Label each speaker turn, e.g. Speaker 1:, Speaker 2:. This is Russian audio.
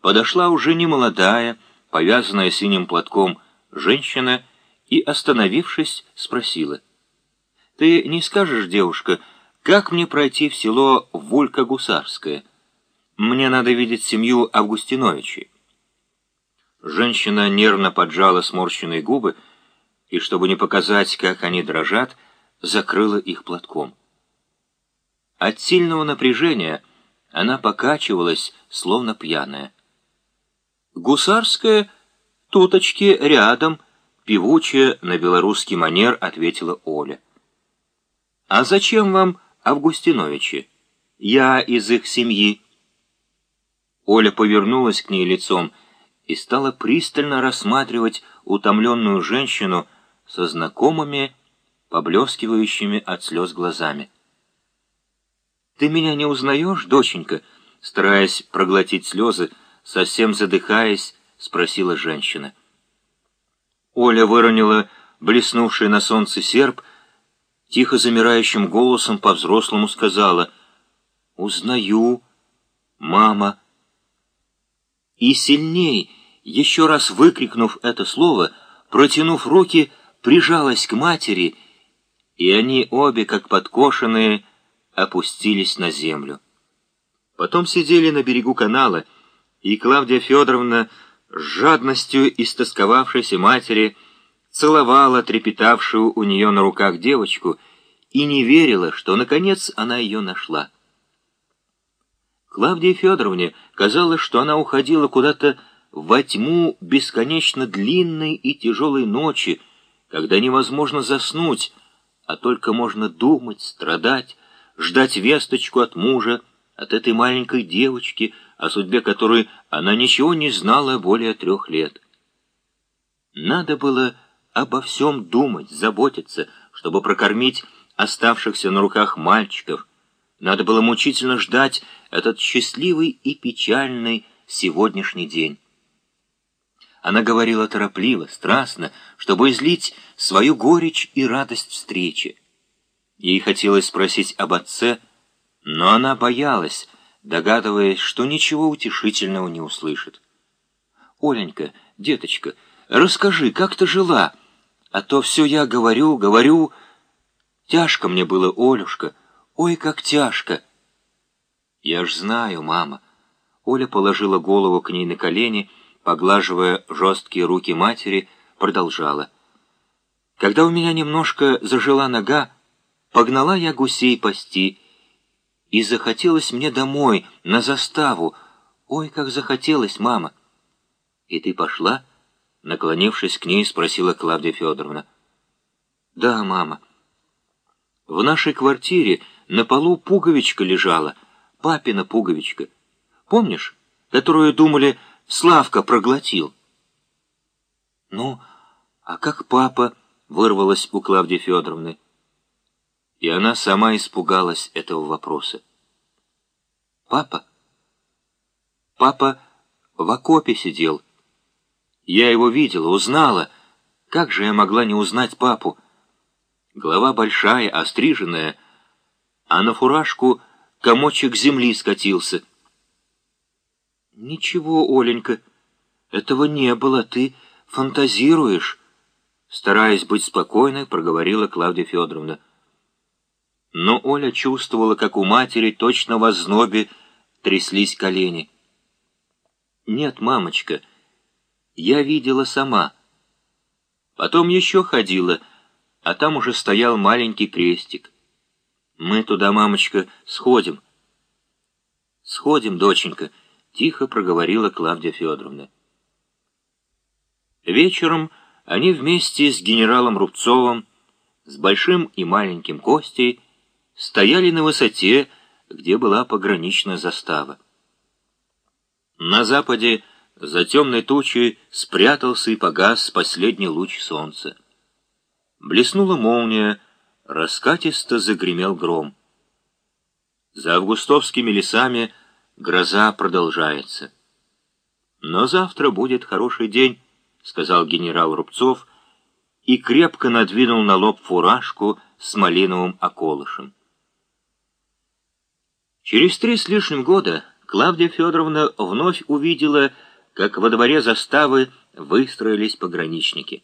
Speaker 1: подошла уже немолодая, повязанная синим платком, женщина и, остановившись, спросила. «Ты не скажешь, девушка, как мне пройти в село Волька-Гусарское? Мне надо видеть семью Августиновичей». Женщина нервно поджала сморщенные губы и, чтобы не показать, как они дрожат, закрыла их платком. От сильного напряжения она покачивалась, словно пьяная. «Гусарская, туточки, рядом», — певучая на белорусский манер ответила Оля. «А зачем вам Августиновичи? Я из их семьи». Оля повернулась к ней лицом и стала пристально рассматривать утомленную женщину со знакомыми, поблескивающими от слез глазами. «Ты меня не узнаешь, доченька?» Стараясь проглотить слезы, совсем задыхаясь, спросила женщина. Оля выронила блеснувший на солнце серп, тихо замирающим голосом по-взрослому сказала «Узнаю, мама». И сильней, еще раз выкрикнув это слово, протянув руки, прижалась к матери, и они обе, как подкошенные, опустились на землю. Потом сидели на берегу канала, и Клавдия Федоровна с жадностью истосковавшейся матери целовала трепетавшую у нее на руках девочку и не верила, что, наконец, она ее нашла. Клавдии Федоровне казалось, что она уходила куда-то во тьму бесконечно длинной и тяжелой ночи, когда невозможно заснуть, а только можно думать, страдать, ждать весточку от мужа, от этой маленькой девочки, о судьбе которой она ничего не знала более трех лет. Надо было обо всем думать, заботиться, чтобы прокормить оставшихся на руках мальчиков. Надо было мучительно ждать этот счастливый и печальный сегодняшний день. Она говорила торопливо, страстно, чтобы излить свою горечь и радость встречи. Ей хотелось спросить об отце, но она боялась, догадываясь, что ничего утешительного не услышит. «Оленька, деточка, расскажи, как ты жила? А то все я говорю, говорю. Тяжко мне было, Олюшка, ой, как тяжко!» «Я ж знаю, мама». Оля положила голову к ней на колени, поглаживая жесткие руки матери, продолжала. «Когда у меня немножко зажила нога, Погнала я гусей пасти, и захотелось мне домой, на заставу. Ой, как захотелось, мама. И ты пошла? Наклонившись к ней, спросила Клавдия Федоровна. Да, мама. В нашей квартире на полу пуговичка лежала, папина пуговичка. Помнишь, которую, думали, Славка проглотил? Ну, а как папа, вырвалась у Клавдии Федоровны и она сама испугалась этого вопроса. «Папа? Папа в окопе сидел. Я его видела, узнала. Как же я могла не узнать папу? Голова большая, остриженная, а на фуражку комочек земли скатился. «Ничего, Оленька, этого не было, ты фантазируешь», стараясь быть спокойной, проговорила Клавдия Федоровна. Но Оля чувствовала, как у матери точно в ознобе тряслись колени. «Нет, мамочка, я видела сама. Потом еще ходила, а там уже стоял маленький крестик. Мы туда, мамочка, сходим». «Сходим, доченька», — тихо проговорила Клавдия Федоровна. Вечером они вместе с генералом Рубцовым, с Большим и Маленьким Костей, стояли на высоте, где была пограничная застава. На западе за темной тучей спрятался и погас последний луч солнца. Блеснула молния, раскатисто загремел гром. За августовскими лесами гроза продолжается. «Но завтра будет хороший день», — сказал генерал Рубцов и крепко надвинул на лоб фуражку с малиновым околышем. Через три с лишним года Клавдия Федоровна вновь увидела, как во дворе заставы выстроились пограничники.